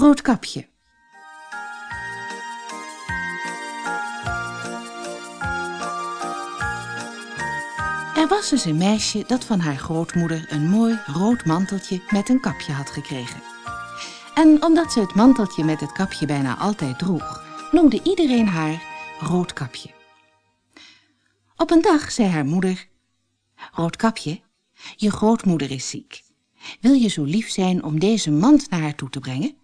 Roodkapje. Er was eens een meisje dat van haar grootmoeder een mooi rood manteltje met een kapje had gekregen. En omdat ze het manteltje met het kapje bijna altijd droeg, noemde iedereen haar Roodkapje. Op een dag zei haar moeder, Roodkapje, je grootmoeder is ziek. Wil je zo lief zijn om deze mand naar haar toe te brengen?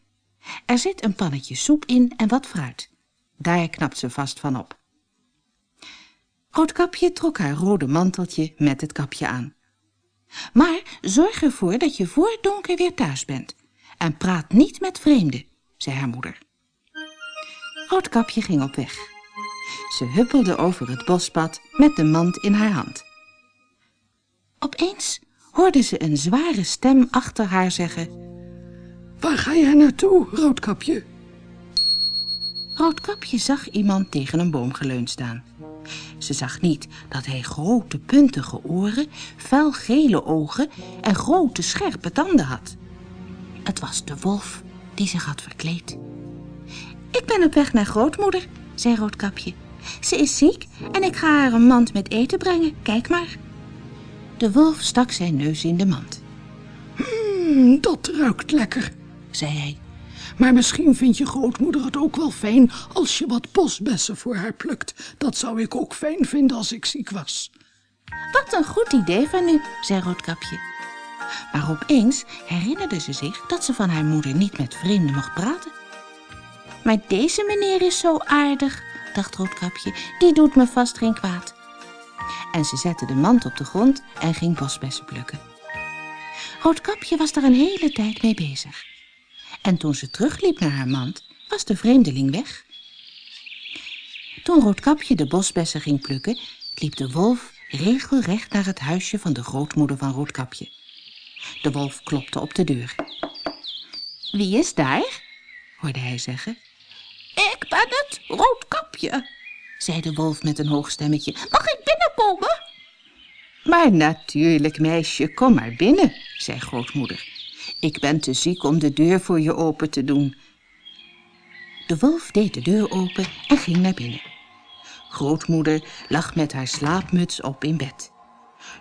Er zit een pannetje soep in en wat fruit. Daar knapt ze vast van op. Roodkapje trok haar rode manteltje met het kapje aan. Maar zorg ervoor dat je voor donker weer thuis bent. En praat niet met vreemden, zei haar moeder. Roodkapje ging op weg. Ze huppelde over het bospad met de mand in haar hand. Opeens hoorde ze een zware stem achter haar zeggen... Waar ga jij naartoe, Roodkapje? Roodkapje zag iemand tegen een boom geleund staan. Ze zag niet dat hij grote puntige oren, felgele ogen en grote scherpe tanden had. Het was de wolf die zich had verkleed. Ik ben op weg naar grootmoeder, zei Roodkapje. Ze is ziek en ik ga haar een mand met eten brengen. Kijk maar. De wolf stak zijn neus in de mand. Hmm, dat ruikt lekker, zei hij. Maar misschien vindt je grootmoeder het ook wel fijn als je wat bosbessen voor haar plukt. Dat zou ik ook fijn vinden als ik ziek was. Wat een goed idee van u, zei Roodkapje. Maar opeens herinnerde ze zich dat ze van haar moeder niet met vreemden mocht praten. Maar deze meneer is zo aardig, dacht Roodkapje, die doet me vast geen kwaad. En ze zette de mand op de grond en ging bosbessen plukken. Roodkapje was daar een hele tijd mee bezig. En toen ze terugliep naar haar mand, was de vreemdeling weg. Toen Roodkapje de bosbessen ging plukken, liep de wolf regelrecht naar het huisje van de grootmoeder van Roodkapje. De wolf klopte op de deur. Wie is daar? hoorde hij zeggen. Ik ben het, Roodkapje, zei de wolf met een hoog stemmetje. Mag ik binnenkomen? Maar natuurlijk, meisje, kom maar binnen, zei grootmoeder. Ik ben te ziek om de deur voor je open te doen. De wolf deed de deur open en ging naar binnen. Grootmoeder lag met haar slaapmuts op in bed.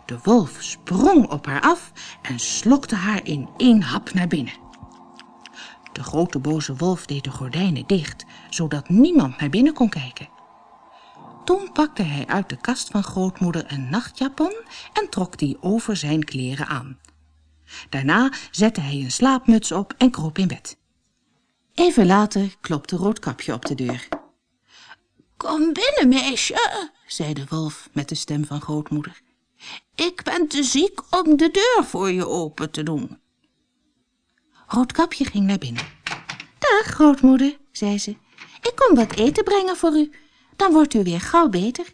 De wolf sprong op haar af en slokte haar in één hap naar binnen. De grote boze wolf deed de gordijnen dicht, zodat niemand naar binnen kon kijken. Toen pakte hij uit de kast van grootmoeder een nachtjapon en trok die over zijn kleren aan. Daarna zette hij een slaapmuts op en kroop in bed. Even later klopte Roodkapje op de deur. Kom binnen, meisje, zei de wolf met de stem van grootmoeder. Ik ben te ziek om de deur voor je open te doen. Roodkapje ging naar binnen. Dag, grootmoeder, zei ze. Ik kom wat eten brengen voor u. Dan wordt u weer gauw beter.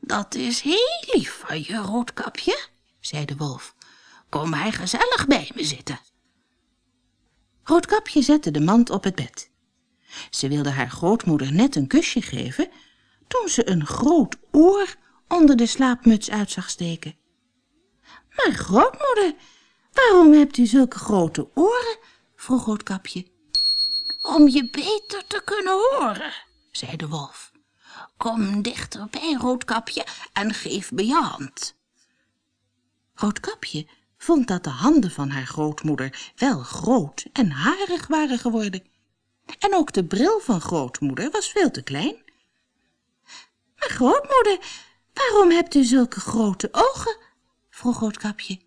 Dat is heel lief van je, Roodkapje, zei de wolf. Kom maar gezellig bij me zitten. Roodkapje zette de mand op het bed. Ze wilde haar grootmoeder net een kusje geven, toen ze een groot oor onder de slaapmuts uit zag steken. Maar grootmoeder, waarom hebt u zulke grote oren? vroeg Roodkapje. Om je beter te kunnen horen, zei de wolf. Kom dichterbij, Roodkapje, en geef me je hand. Roodkapje vond dat de handen van haar grootmoeder wel groot en harig waren geworden. En ook de bril van grootmoeder was veel te klein. Maar grootmoeder, waarom hebt u zulke grote ogen? vroeg Roodkapje.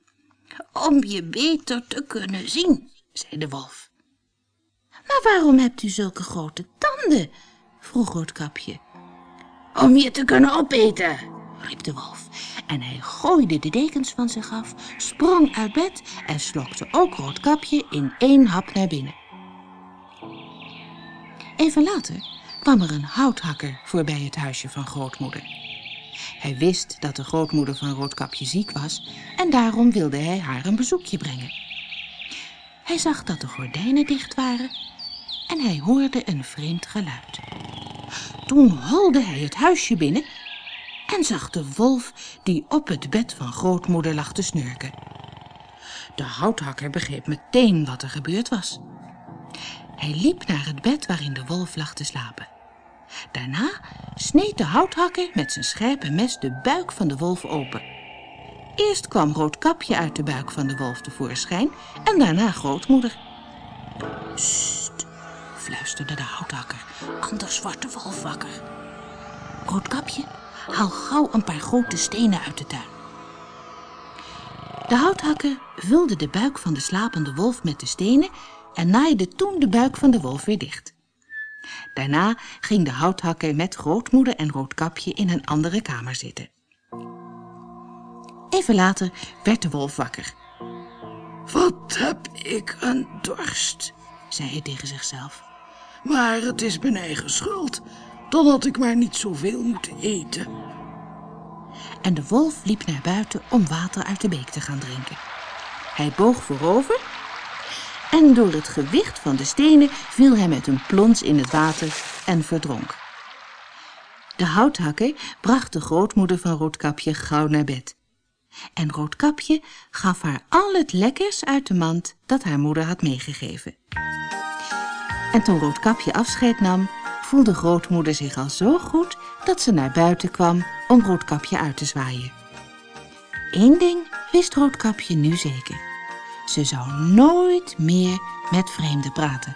Om je beter te kunnen zien, zei de wolf. Maar waarom hebt u zulke grote tanden? vroeg Roodkapje. Om je te kunnen opeten, riep de wolf. En hij gooide de dekens van zich af, sprong uit bed en slokte ook Roodkapje in één hap naar binnen. Even later kwam er een houthakker voorbij het huisje van grootmoeder. Hij wist dat de grootmoeder van Roodkapje ziek was en daarom wilde hij haar een bezoekje brengen. Hij zag dat de gordijnen dicht waren en hij hoorde een vreemd geluid. Toen holde hij het huisje binnen en zag de wolf die op het bed van grootmoeder lag te snurken. De houthakker begreep meteen wat er gebeurd was. Hij liep naar het bed waarin de wolf lag te slapen. Daarna sneed de houthakker met zijn scherpe mes de buik van de wolf open. Eerst kwam Roodkapje uit de buik van de wolf tevoorschijn en daarna grootmoeder. Sst, fluisterde de houthakker, anders wordt de wolf wakker. Roodkapje, haal gauw een paar grote stenen uit de tuin. De houthakker vulde de buik van de slapende wolf met de stenen en naaide toen de buik van de wolf weer dicht. Daarna ging de houthakker met grootmoeder en roodkapje in een andere kamer zitten. Even later werd de wolf wakker. Wat heb ik een dorst, zei hij tegen zichzelf. Maar het is mijn eigen schuld. Dan had ik maar niet zoveel moeten eten. En de wolf liep naar buiten om water uit de beek te gaan drinken. Hij boog voorover en door het gewicht van de stenen viel hij met een plons in het water en verdronk. De houthakker bracht de grootmoeder van Roodkapje gauw naar bed. En Roodkapje gaf haar al het lekkers uit de mand dat haar moeder had meegegeven. En toen Roodkapje afscheid nam, voelde grootmoeder zich al zo goed dat ze naar buiten kwam om Roodkapje uit te zwaaien. Eén ding wist Roodkapje nu zeker. Ze zou nooit meer met vreemden praten.